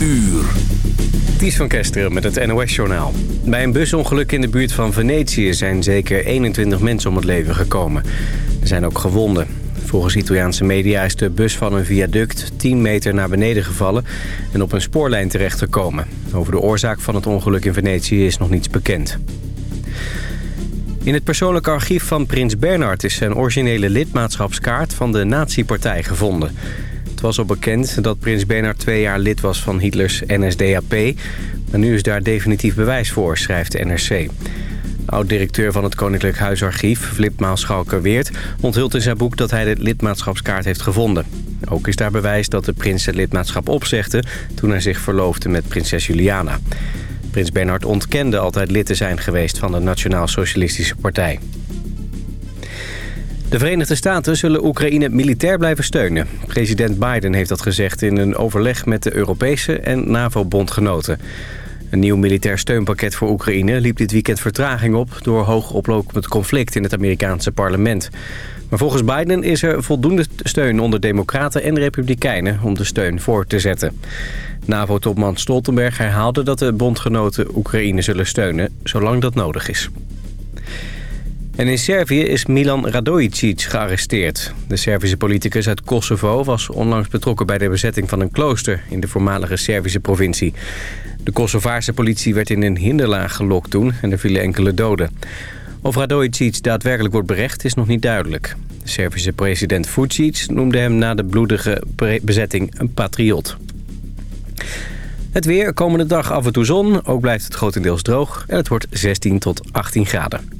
uur. Ties van Kesteren met het NOS-journaal. Bij een busongeluk in de buurt van Venetië zijn zeker 21 mensen om het leven gekomen. Er zijn ook gewonden. Volgens Italiaanse media is de bus van een viaduct 10 meter naar beneden gevallen... en op een spoorlijn terechtgekomen. Over de oorzaak van het ongeluk in Venetië is nog niets bekend. In het persoonlijke archief van prins Bernhard is zijn originele lidmaatschapskaart van de nazi-partij gevonden. Het was al bekend dat prins Bernhard twee jaar lid was van Hitlers NSDAP, maar nu is daar definitief bewijs voor, schrijft de NRC. Oud-directeur van het Koninklijk Huisarchief, Flip Maalschalker-Weert... onthult in zijn boek dat hij de lidmaatschapskaart heeft gevonden. Ook is daar bewijs dat de prins het lidmaatschap opzegde... toen hij zich verloofde met prinses Juliana. Prins Bernhard ontkende altijd lid te zijn geweest van de Nationaal Socialistische Partij. De Verenigde Staten zullen Oekraïne militair blijven steunen. President Biden heeft dat gezegd in een overleg met de Europese en NAVO-bondgenoten. Een nieuw militair steunpakket voor Oekraïne liep dit weekend vertraging op... door hoog oplopend conflict in het Amerikaanse parlement. Maar volgens Biden is er voldoende steun onder democraten en republikeinen... om de steun voor te zetten. NAVO-topman Stoltenberg herhaalde dat de bondgenoten Oekraïne zullen steunen... zolang dat nodig is. En in Servië is Milan Radojicic gearresteerd. De Servische politicus uit Kosovo was onlangs betrokken bij de bezetting van een klooster in de voormalige Servische provincie. De Kosovaarse politie werd in een hinderlaag gelokt toen en er vielen enkele doden. Of Radojicic daadwerkelijk wordt berecht is nog niet duidelijk. De Servische president Vucic noemde hem na de bloedige bezetting een patriot. Het weer, komende dag af en toe zon, ook blijft het grotendeels droog... en het wordt 16 tot 18 graden.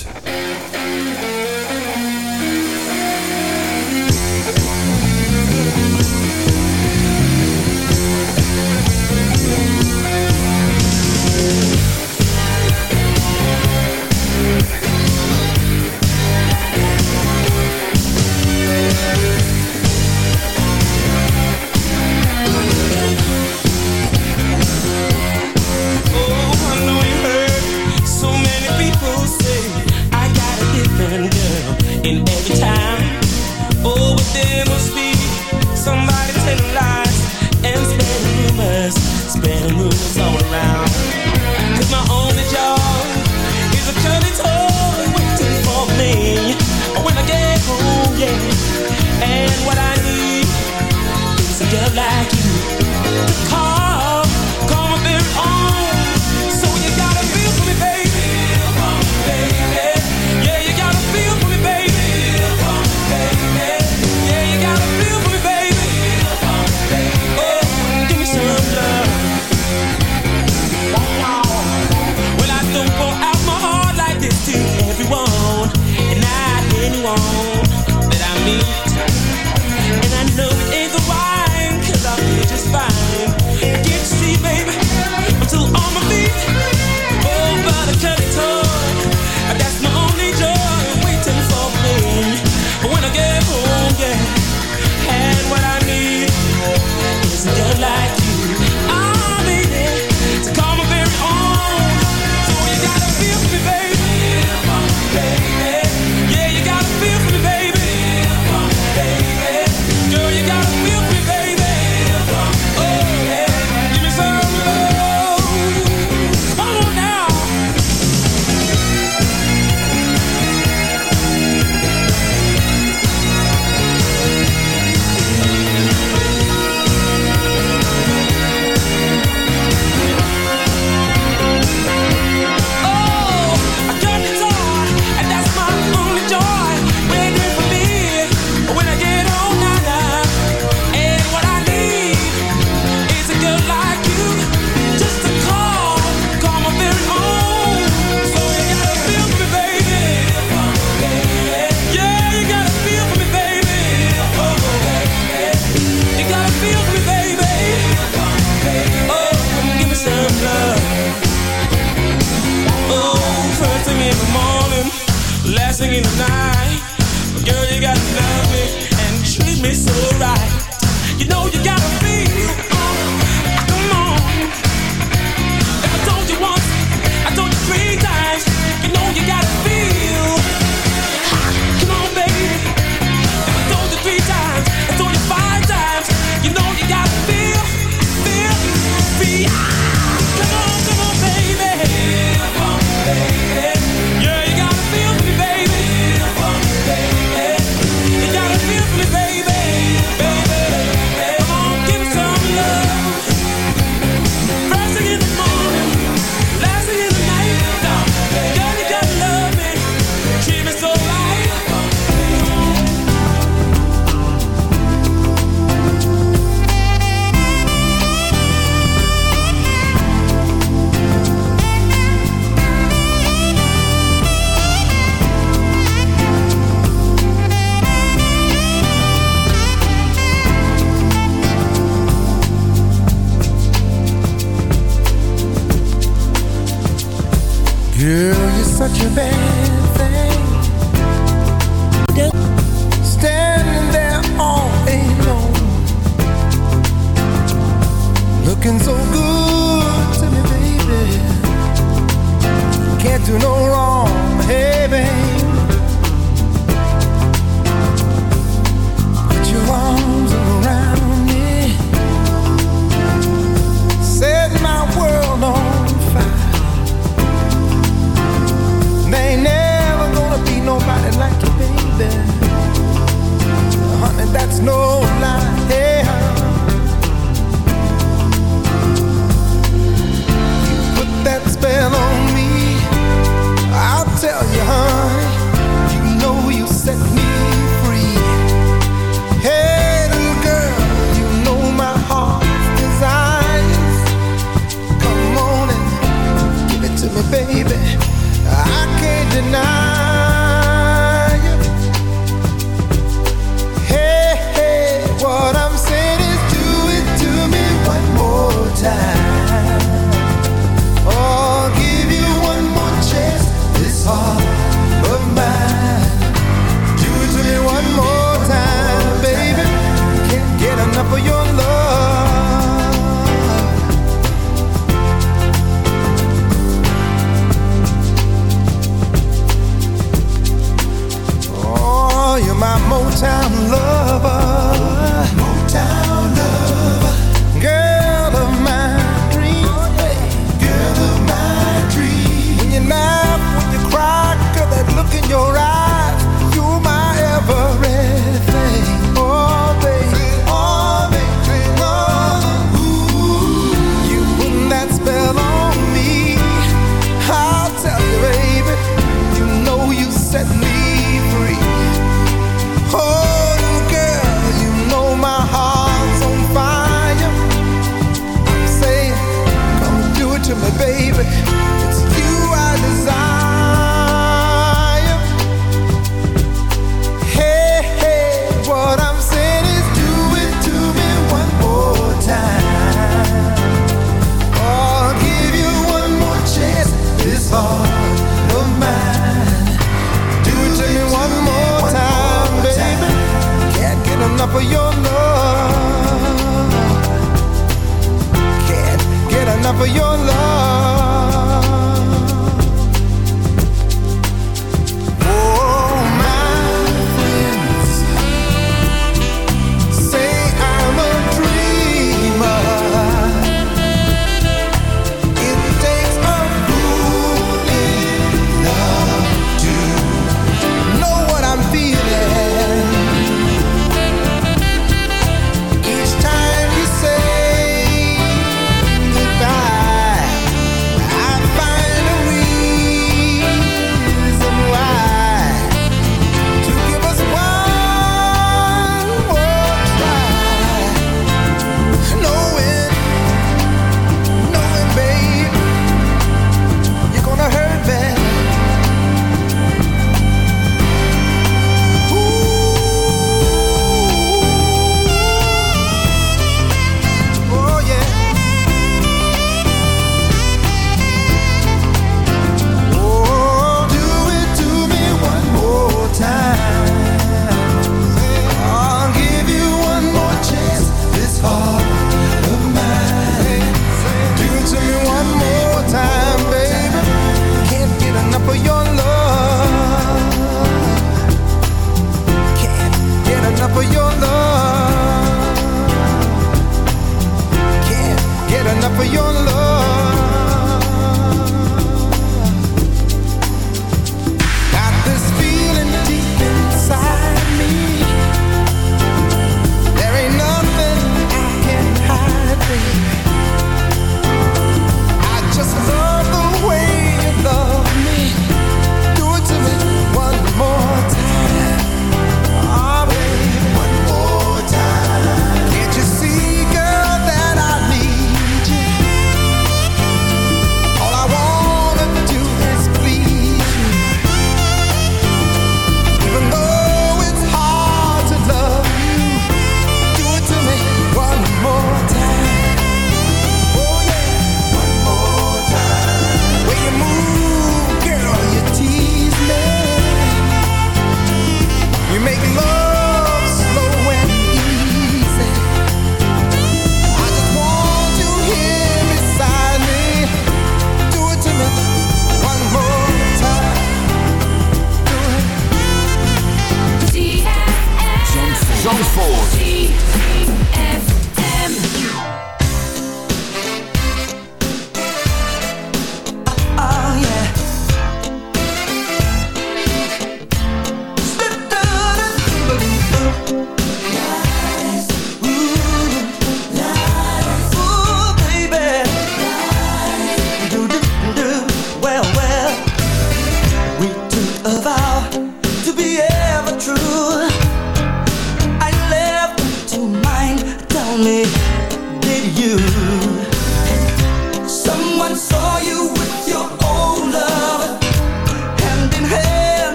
such a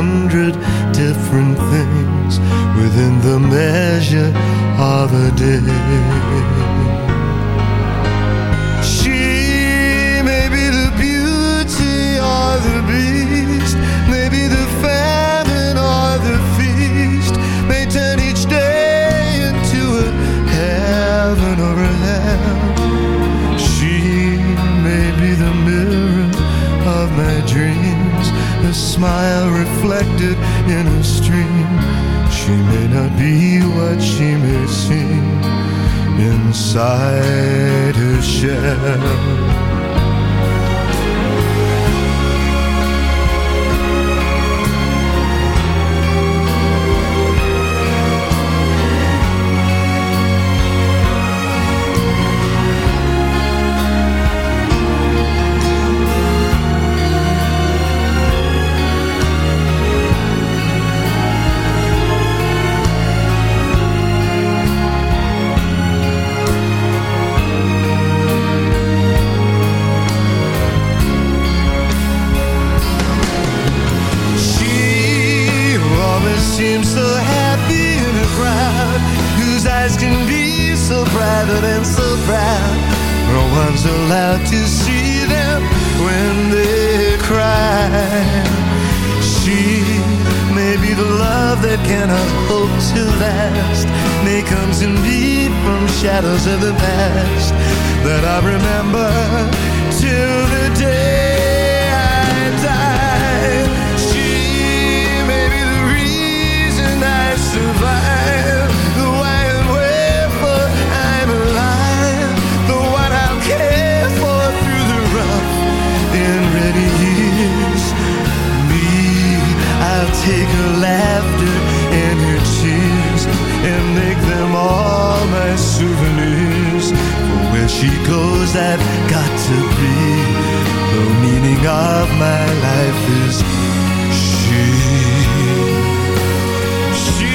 hundred cannot hope to last may come to me from shadows of the past that I remember till the day I die. She may be the reason I survive, the why and wherefore I'm alive, the what I'll care for through the rough and ready years. Me, I'll take a laugh souvenirs For where she goes I've got to be The meaning of my life is she She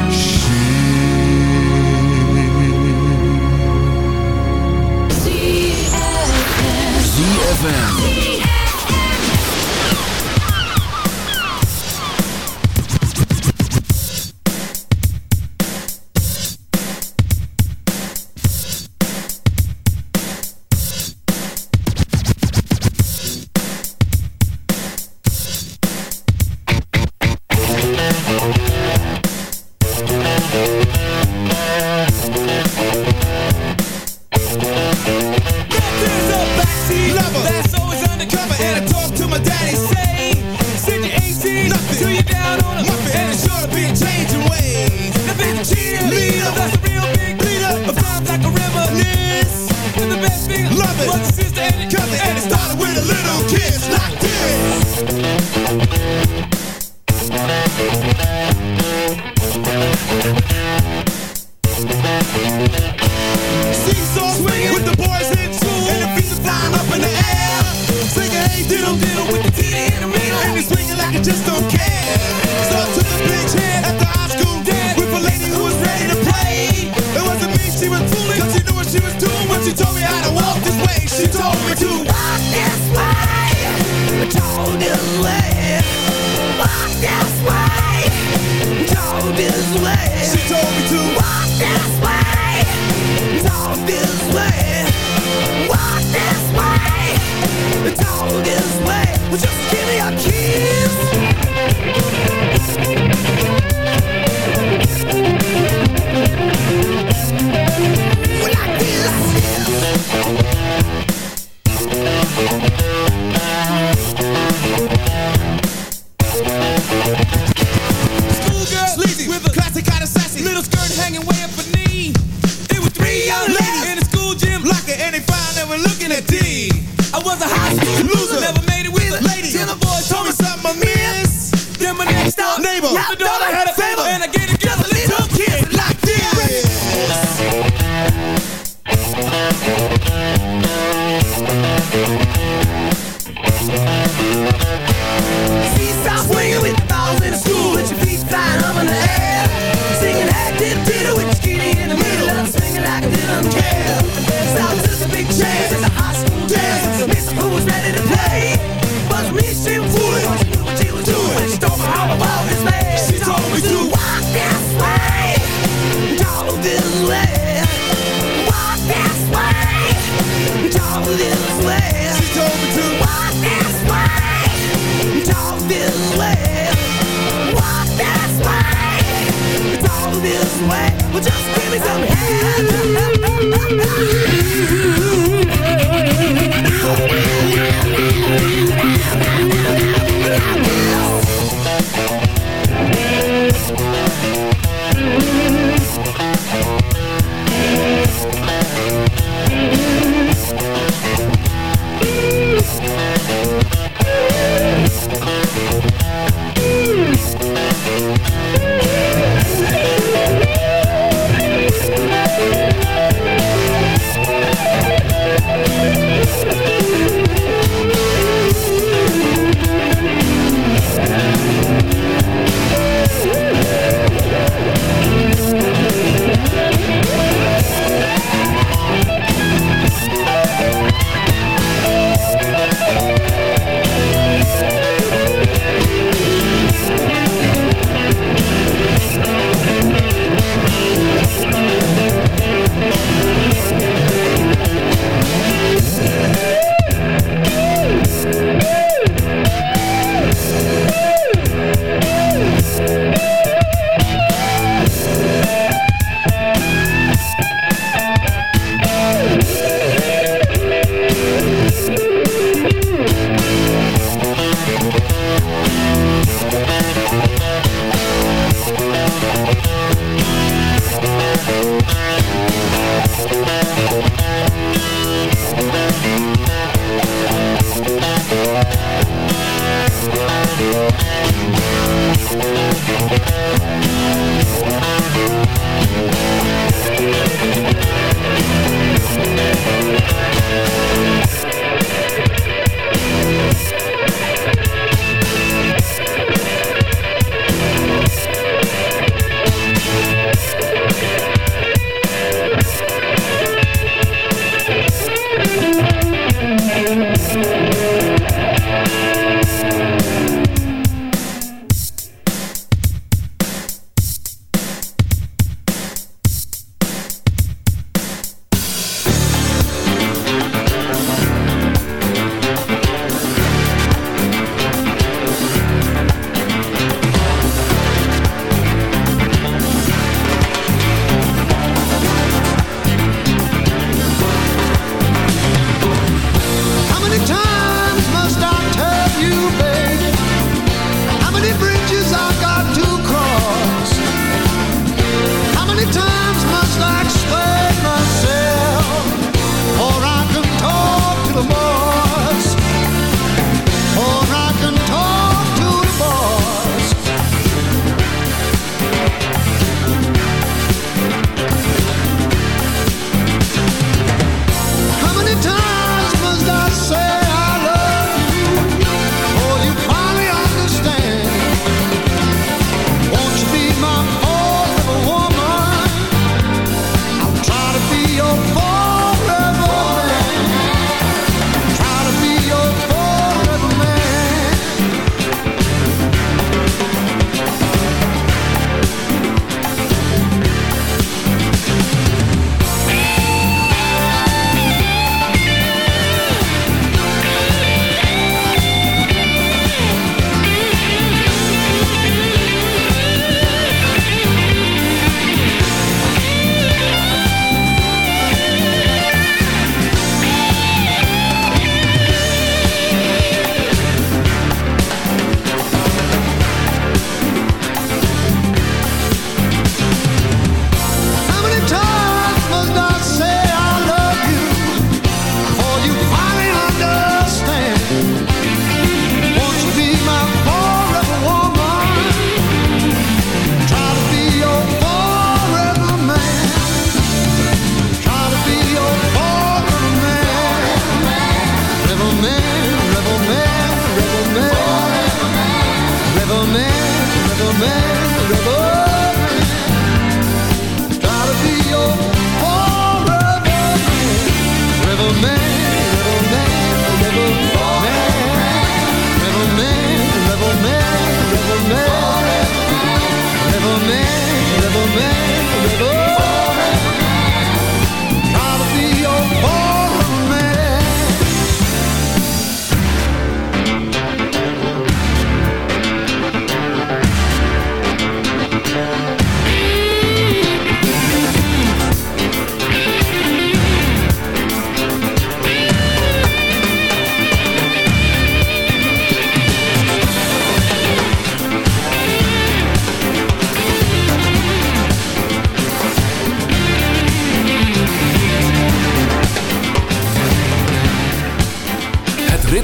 She ZFM Tell me, tell